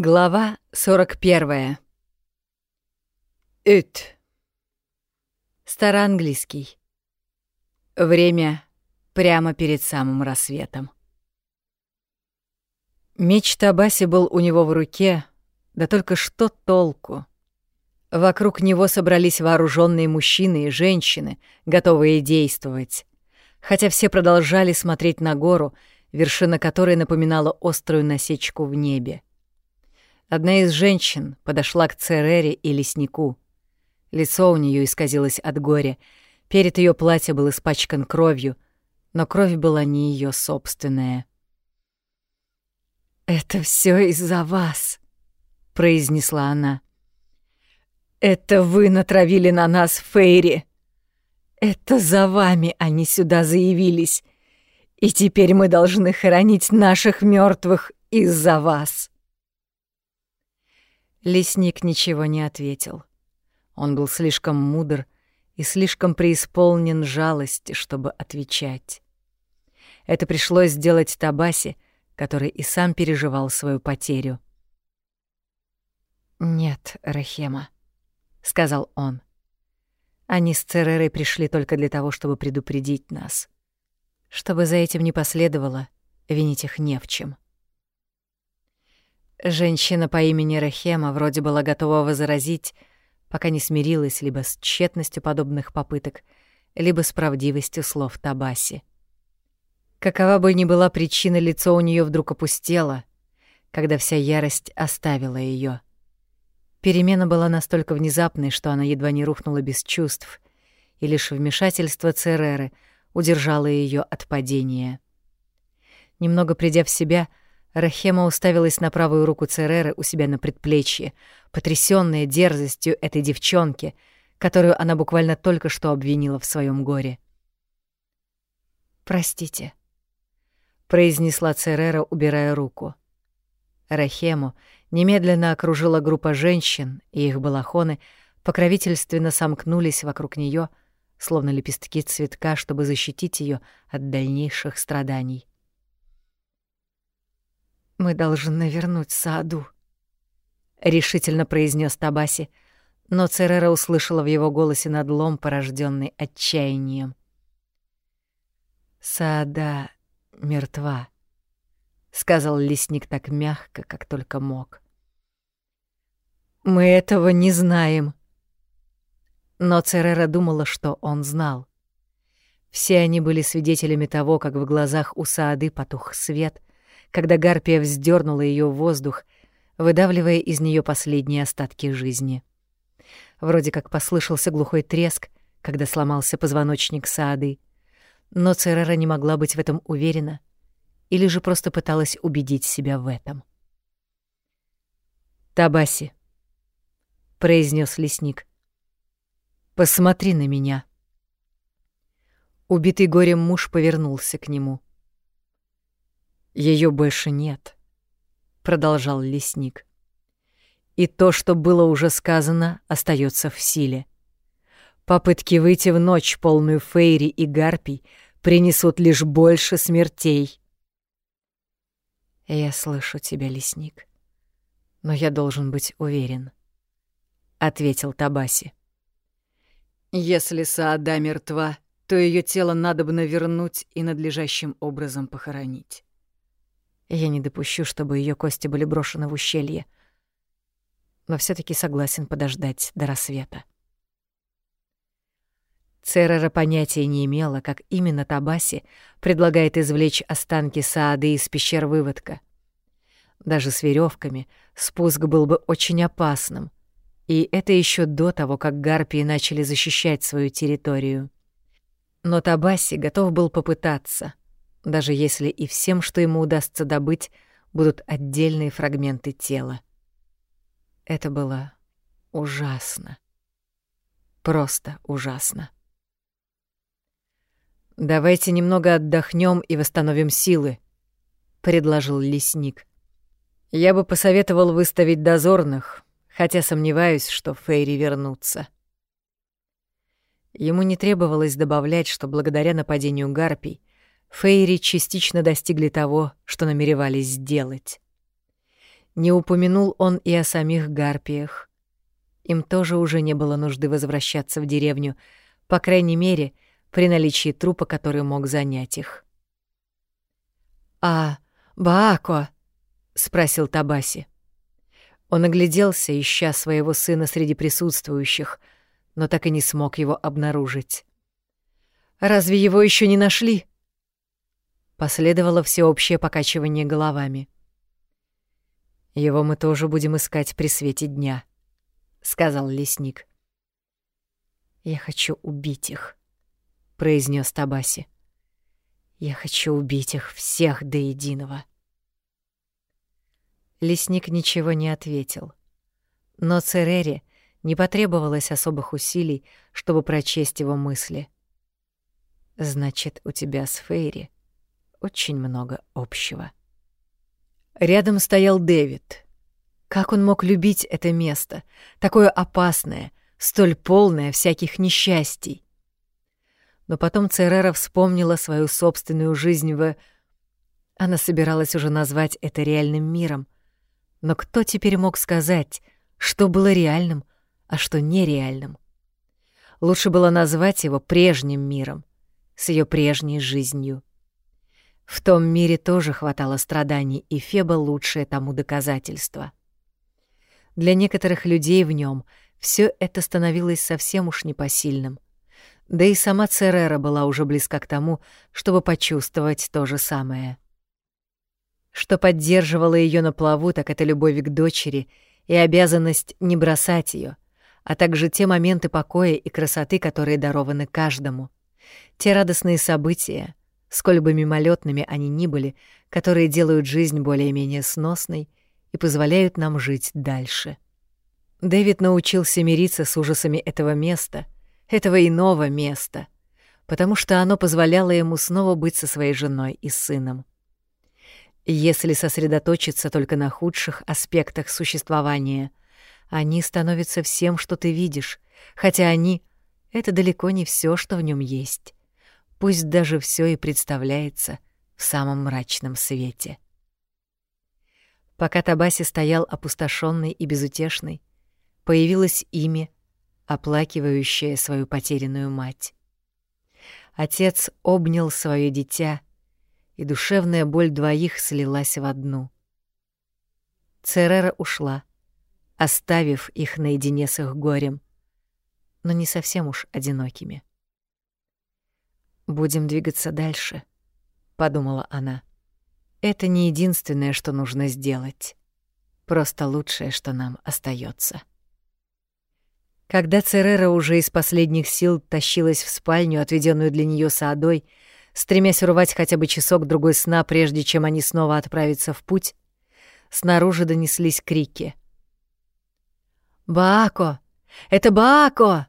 Глава 41. Ит. Староанглийский. Время прямо перед самым рассветом. Меч Табаси был у него в руке, да только что толку. Вокруг него собрались вооруженные мужчины и женщины, готовые действовать. Хотя все продолжали смотреть на гору, вершина которой напоминала острую насечку в небе. Одна из женщин подошла к Церере и леснику. Лицо у нее исказилось от горя. Перед ее платье был испачкан кровью, но кровь была не ее собственная. «Это все из-за вас», — произнесла она. «Это вы натравили на нас Фейри. Это за вами они сюда заявились, и теперь мы должны хоронить наших мертвых из-за вас». Лесник ничего не ответил. Он был слишком мудр и слишком преисполнен жалости, чтобы отвечать. Это пришлось сделать Табаси, который и сам переживал свою потерю. «Нет, Рахема», — сказал он. «Они с Церерой пришли только для того, чтобы предупредить нас. Чтобы за этим не последовало, винить их не в чем». Женщина по имени Рахема вроде была готова возразить, пока не смирилась либо с тщетностью подобных попыток, либо с правдивостью слов Табаси. Какова бы ни была причина, лицо у нее вдруг опустело, когда вся ярость оставила ее. Перемена была настолько внезапной, что она едва не рухнула без чувств, и лишь вмешательство Цереры удержало ее от падения. Немного придя в себя, Рахема уставилась на правую руку Цереры у себя на предплечье, потрясённая дерзостью этой девчонки, которую она буквально только что обвинила в своем горе. «Простите», — произнесла Церера, убирая руку. Рахему немедленно окружила группа женщин, и их балахоны покровительственно сомкнулись вокруг неё, словно лепестки цветка, чтобы защитить её от дальнейших страданий. «Мы должны вернуть Сааду», — решительно произнес Табаси, но Церера услышала в его голосе надлом, порожденный отчаянием. «Саада мертва», — сказал лесник так мягко, как только мог. «Мы этого не знаем». Но Церера думала, что он знал. Все они были свидетелями того, как в глазах у Саады потух свет — когда гарпия вздернула ее в воздух, выдавливая из нее последние остатки жизни. Вроде как послышался глухой треск, когда сломался позвоночник Саады, но Церера не могла быть в этом уверена или же просто пыталась убедить себя в этом. «Табаси», — произнес лесник, — «посмотри на меня». Убитый горем муж повернулся к нему — ее больше нет, продолжал лесник. И то, что было уже сказано, остается в силе. Попытки выйти в ночь, полную фейри и гарпий, принесут лишь больше смертей. Я слышу тебя, лесник, но я должен быть уверен, ответил Табаси. Если Саада мертва, то ее тело надобно вернуть и надлежащим образом похоронить. Я не допущу, чтобы ее кости были брошены в ущелье. Но все таки согласен подождать до рассвета. Церера понятия не имела, как именно Табаси предлагает извлечь останки Саады из пещер выводка. Даже с веревками спуск был бы очень опасным, и это еще до того, как гарпии начали защищать свою территорию. Но Табаси готов был попытаться — даже если и всем, что ему удастся добыть, будут отдельные фрагменты тела. Это было ужасно. Просто ужасно. «Давайте немного отдохнем и восстановим силы», — предложил лесник. «Я бы посоветовал выставить дозорных, хотя сомневаюсь, что Фейри вернутся». Ему не требовалось добавлять, что благодаря нападению гарпий Фейри частично достигли того, что намеревались сделать. Не упомянул он и о самих гарпиях. Им тоже уже не было нужды возвращаться в деревню, по крайней мере, при наличии трупа, который мог занять их. «А, Баако?» — спросил Табаси. Он огляделся, ища своего сына среди присутствующих, но так и не смог его обнаружить. «Разве его еще не нашли?» Последовало всеобщее покачивание головами. «Его мы тоже будем искать при свете дня», — сказал лесник. «Я хочу убить их», — произнес Табаси. «Я хочу убить их всех до единого». Лесник ничего не ответил. Но Церере не потребовалось особых усилий, чтобы прочесть его мысли. «Значит, у тебя с Фейри очень много общего». Рядом стоял Дэвид. Как он мог любить это место, такое опасное, столь полное всяких несчастий? Но потом Церера вспомнила свою собственную жизнь в... Она собиралась уже назвать это реальным миром — но кто теперь мог сказать, что было реальным, а что нереальным? Лучше было назвать его прежним миром, с ее прежней жизнью. В том мире тоже хватало страданий, и Феба — лучшее тому доказательство. Для некоторых людей в нем все это становилось совсем уж непосильным. Да и сама Церера была уже близка к тому, чтобы почувствовать то же самое. Что поддерживало ее на плаву, так это любовь к дочери и обязанность не бросать ее, а также те моменты покоя и красоты, которые дарованы каждому. Те радостные события, сколь бы мимолетными они ни были, которые делают жизнь более-менее сносной и позволяют нам жить дальше. Дэвид научился мириться с ужасами этого места, этого иного места, потому что оно позволяло ему снова быть со своей женой и сыном. Если сосредоточиться только на худших аспектах существования, они становятся всем, что ты видишь, хотя они — это далеко не все, что в нем есть. Пусть даже все и представляется в самом мрачном свете. Пока Табаси стоял опустошенный и безутешный, появилось имя, оплакивающее свою потерянную мать. Отец обнял свое дитя — и душевная боль двоих слилась в одну. Церера ушла, оставив их наедине с их горем, но не совсем уж одинокими. «Будем двигаться дальше», — подумала она. «Это не единственное, что нужно сделать. Просто лучшее, что нам остается. Когда Церера уже из последних сил тащилась в спальню, отведенную для нее Саадой, стремясь урвать хотя бы часок-другой сна, прежде чем они снова отправятся в путь, снаружи донеслись крики. «Баако! Это Баако!»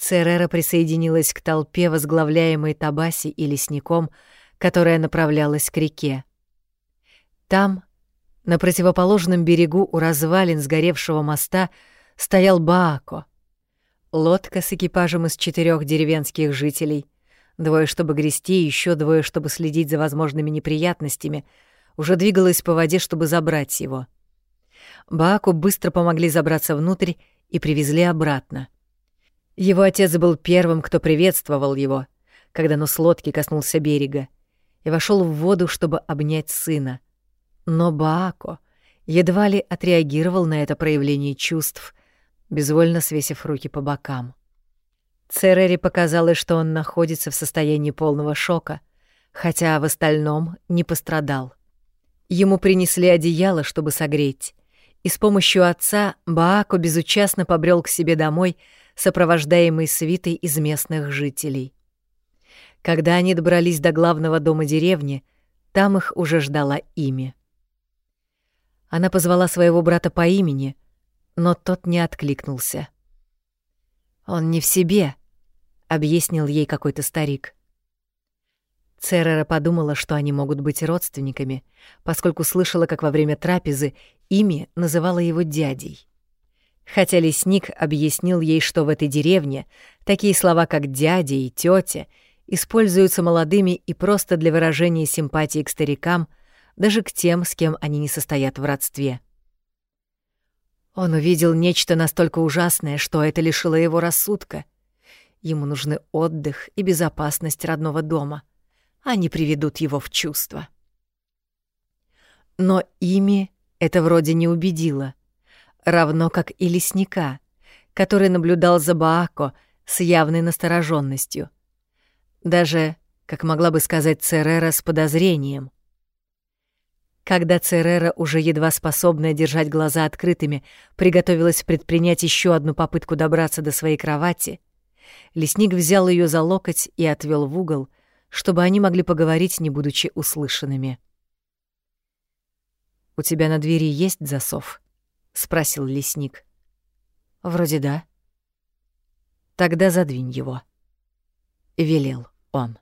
Церера присоединилась к толпе, возглавляемой Табаси и лесником, которая направлялась к реке. Там, на противоположном берегу у развалин сгоревшего моста, стоял Баако. Лодка с экипажем из четырех деревенских жителей — Двое, чтобы грести, еще двое, чтобы следить за возможными неприятностями, уже двигалась по воде, чтобы забрать его. Бааку быстро помогли забраться внутрь и привезли обратно. Его отец был первым, кто приветствовал его, когда нос лодки коснулся берега, и вошел в воду, чтобы обнять сына. Но Баако едва ли отреагировал на это проявление чувств, безвольно свесив руки по бокам. Церере показалось, что он находится в состоянии полного шока, хотя в остальном не пострадал. Ему принесли одеяло, чтобы согреть, и с помощью отца Баако безучастно побрел к себе домой, сопровождаемый свитой из местных жителей. Когда они добрались до главного дома деревни, там их уже ждала имя. Она позвала своего брата по имени, но тот не откликнулся. «Он не в себе», объяснил ей какой-то старик. Церера подумала, что они могут быть родственниками, поскольку слышала, как во время трапезы ими называла его дядей. Хотя лесник объяснил ей, что в этой деревне такие слова, как «дядя» и «тётя» используются молодыми и просто для выражения симпатии к старикам, даже к тем, с кем они не состоят в родстве. Он увидел нечто настолько ужасное, что это лишило его рассудка. Ему нужны отдых и безопасность родного дома. Они приведут его в чувство. Но ими это вроде не убедило, равно как и лесника, который наблюдал за Баако с явной настороженностью. Даже, как могла бы сказать Церера, с подозрением. Когда Церера, уже едва способная держать глаза открытыми, приготовилась предпринять еще одну попытку добраться до своей кровати, лесник взял ее за локоть и отвел в угол, чтобы они могли поговорить, не будучи услышанными. — «У тебя на двери есть засов?» — спросил лесник. «Вроде да». «Тогда задвинь его», — велел он.